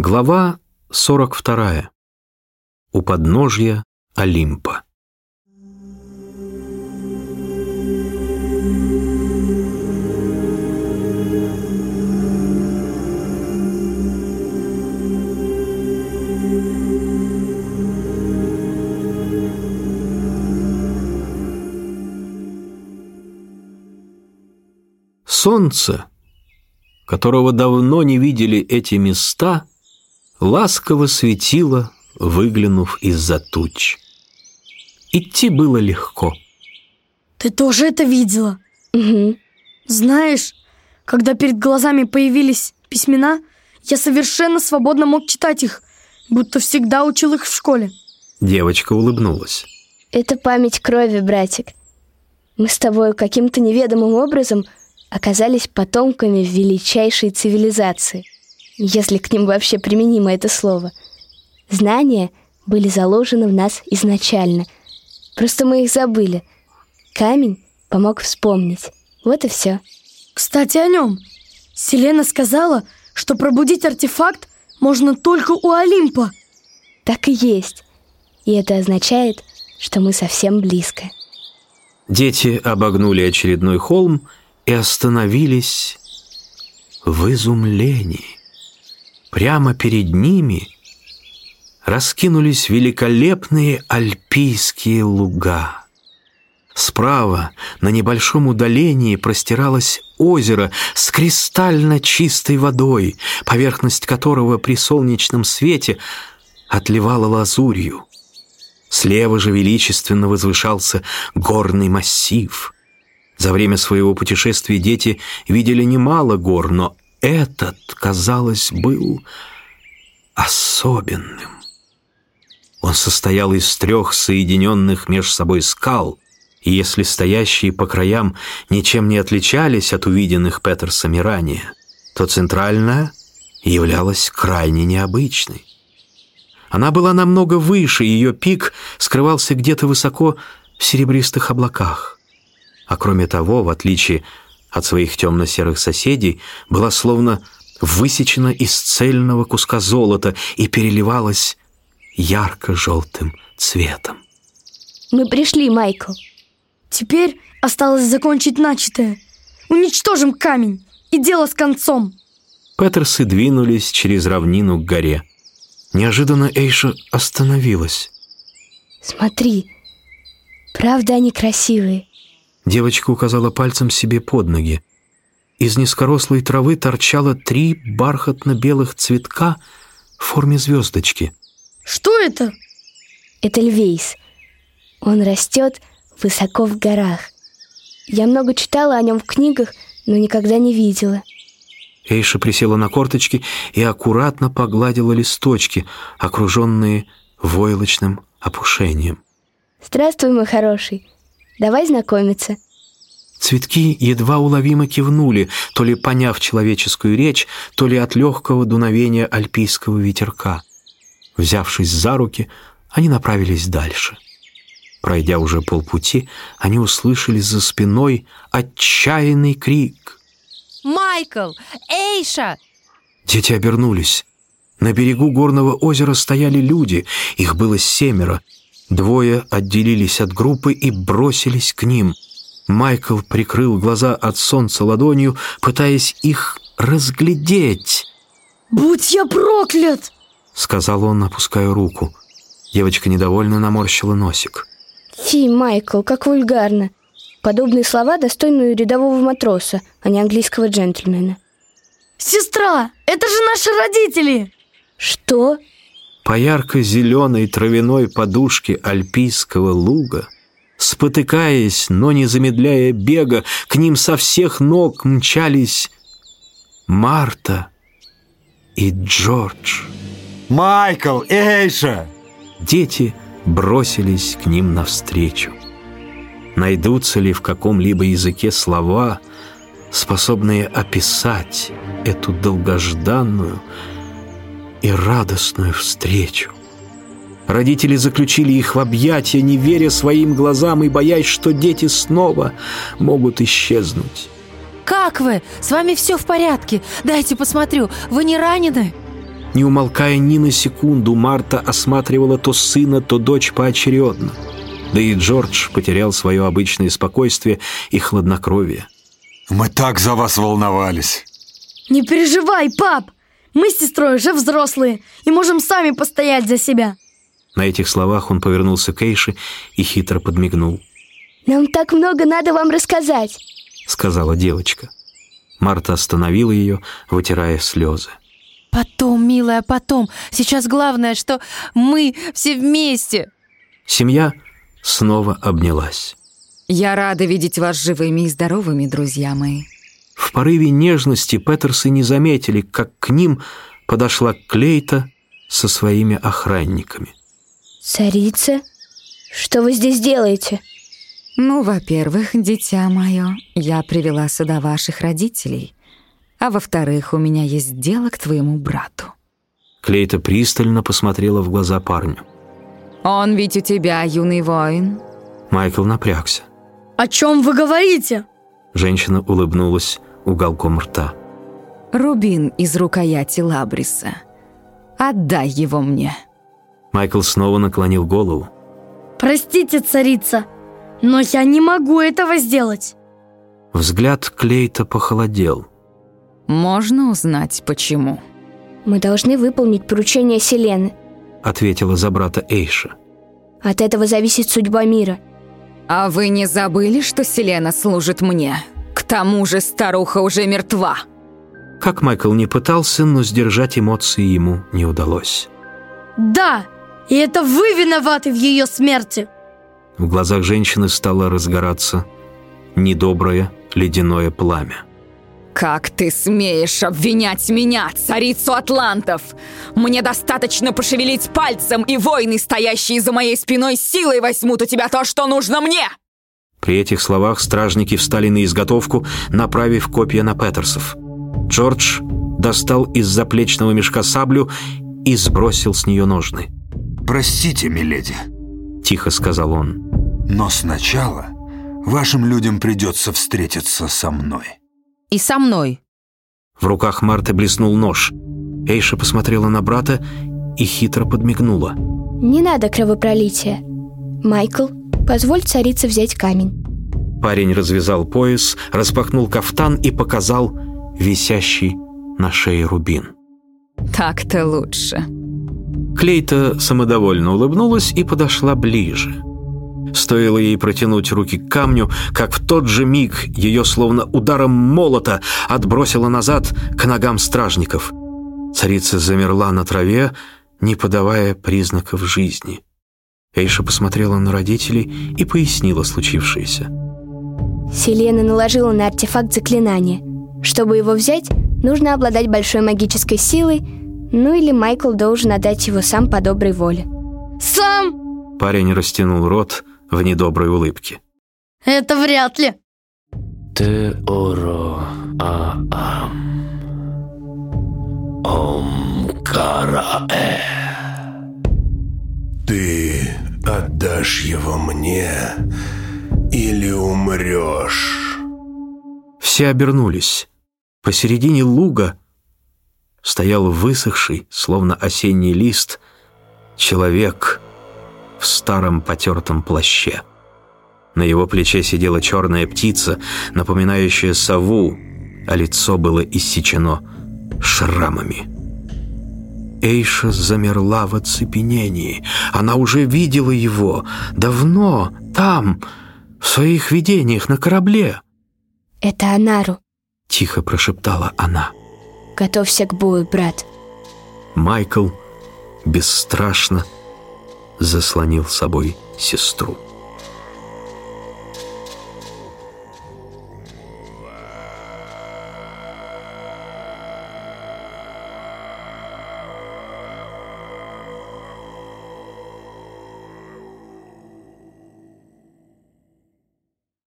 Глава 42. У подножья Олимпа. Солнце, которого давно не видели эти места, ласково светило, выглянув из-за туч. Идти было легко. Ты тоже это видела? Угу. Знаешь, когда перед глазами появились письмена, я совершенно свободно мог читать их, будто всегда учил их в школе. Девочка улыбнулась. Это память крови, братик. Мы с тобой каким-то неведомым образом оказались потомками величайшей цивилизации, если к ним вообще применимо это слово. Знания были заложены в нас изначально. Просто мы их забыли. Камень помог вспомнить. Вот и все. Кстати, о нем. Селена сказала, что пробудить артефакт можно только у Олимпа. Так и есть. И это означает, что мы совсем близко. Дети обогнули очередной холм и остановились в изумлении. Прямо перед ними раскинулись великолепные альпийские луга. Справа, на небольшом удалении, простиралось озеро с кристально чистой водой, поверхность которого при солнечном свете отливала лазурью. Слева же величественно возвышался горный массив. За время своего путешествия дети видели немало гор, но этот, казалось, был особенным. Он состоял из трех соединенных между собой скал, и если стоящие по краям ничем не отличались от увиденных Петерсами ранее, то центральная являлась крайне необычной. Она была намного выше, ее пик скрывался где-то высоко в серебристых облаках. А кроме того, в отличие от своих темно-серых соседей, была словно высечена из цельного куска золота и переливалась ярко-желтым цветом. Мы пришли, Майкл. Теперь осталось закончить начатое. Уничтожим камень, и дело с концом. Петерсы двинулись через равнину к горе. Неожиданно Эйша остановилась. Смотри, правда они красивые. Девочка указала пальцем себе под ноги. Из низкорослой травы торчало три бархатно-белых цветка в форме звездочки. Что это? Это львейс. Он растет высоко в горах. Я много читала о нем в книгах, но никогда не видела. Эйша присела на корточки и аккуратно погладила листочки, окруженные войлочным опушением. Здравствуй, мой хороший. Давай знакомиться. Цветки едва уловимо кивнули, то ли поняв человеческую речь, то ли от легкого дуновения альпийского ветерка. Взявшись за руки, они направились дальше. Пройдя уже полпути, они услышали за спиной отчаянный крик. «Майкл! Эйша!» Дети обернулись. На берегу горного озера стояли люди, их было семеро. Двое отделились от группы и бросились к ним. Майкл прикрыл глаза от солнца ладонью, пытаясь их разглядеть. «Будь я проклят!» — сказал он, опуская руку. Девочка недовольно наморщила носик. Фи, Майкл, как вульгарно. Подобные слова достойны рядового матроса, а не английского джентльмена. Сестра, это же наши родители! Что? По ярко-зеленой травяной подушке альпийского луга, спотыкаясь, но не замедляя бега, к ним со всех ног мчались Марта и Джордж. Майкл, Эйша! Дети бросились к ним навстречу. Найдутся ли в каком-либо языке слова, способные описать эту долгожданную и радостную встречу? Родители заключили их в объятия, не веря своим глазам и боясь, что дети снова могут исчезнуть. Как вы? С вами все в порядке? Дайте посмотрю. Вы не ранены? Не умолкая ни на секунду, Марта осматривала то сына, то дочь поочередно. Да и Джордж потерял свое обычное спокойствие и хладнокровие. Мы так за вас волновались. Не переживай, пап! Мы с сестрой уже взрослые и можем сами постоять за себя. На этих словах он повернулся к Эйше и хитро подмигнул. Нам так много надо вам рассказать. Сказала девочка. Марта остановила ее, вытирая слезы. Потом, милая, потом. Сейчас главное, что мы все вместе. Семья снова обнялась. Я рада видеть вас живыми и здоровыми, друзья мои. В порыве нежности Петерсы не заметили, как к ним подошла Клейта со своими охранниками. Царица? Что вы здесь делаете? Ну, во-первых, дитя мое, я привела сюда ваших родителей. А во-вторых, у меня есть дело к твоему брату. Клейта пристально посмотрела в глаза парню. Он ведь у тебя юный воин. Майкл напрягся. О чем вы говорите? Женщина улыбнулась уголком рта. Рубин из рукояти Лабриса. Отдай его мне. Майкл снова наклонил голову. Простите, царица, но я не могу этого сделать. Взгляд Клейта похолодел. Можно узнать, почему? Мы должны выполнить поручение Селены. Ответила за брата Эйша. От этого зависит судьба мира. А вы не забыли, что Селена служит мне? К тому же старуха уже мертва. Как Майкл не пытался, но сдержать эмоции ему не удалось. Да, и это вы виноваты в ее смерти. В глазах женщины стало разгораться недоброе ледяное пламя. Как ты смеешь обвинять меня, царицу атлантов? Мне достаточно пошевелить пальцем, и воины, стоящие за моей спиной, силой возьмут у тебя то, что нужно мне!» При этих словах стражники встали на изготовку, направив копья на Петерсов. Джордж достал из заплечного мешка саблю и сбросил с нее ножны. Простите, миледи, Тихо сказал он. но сначала вашим людям придется встретиться со мной. И со мной. В руках Марты блеснул нож. Эйша посмотрела на брата и хитро подмигнула. Не надо кровопролития. Майкл, позволь царице взять камень. Парень развязал пояс, распахнул кафтан и показал висящий на шее рубин. Так-то лучше. Клейта самодовольно улыбнулась и подошла ближе. Стоило ей протянуть руки к камню, как в тот же миг ее словно ударом молота отбросило назад к ногам стражников. Царица замерла на траве, не подавая признаков жизни. Эйша посмотрела на родителей и пояснила случившееся. Селена наложила на артефакт заклинание. Чтобы его взять, нужно обладать большой магической силой, ну или Майкл должен отдать его сам по доброй воле. Сам? Парень растянул рот в недоброй улыбке. Это вряд ли. Теоро Аам. Омкараэ. Отдашь его мне или умрешь? Все обернулись. Посередине луга стоял высохший, словно осенний лист, человек в старом потертом плаще. На его плече сидела черная птица, напоминающая сову, а лицо было иссечено шрамами. Эйша замерла в оцепенении. Она уже видела его давно, там, в своих видениях на корабле. Это Анару. Тихо прошептала она. Готовься к бою, брат. Майкл бесстрашно заслонил собой сестру.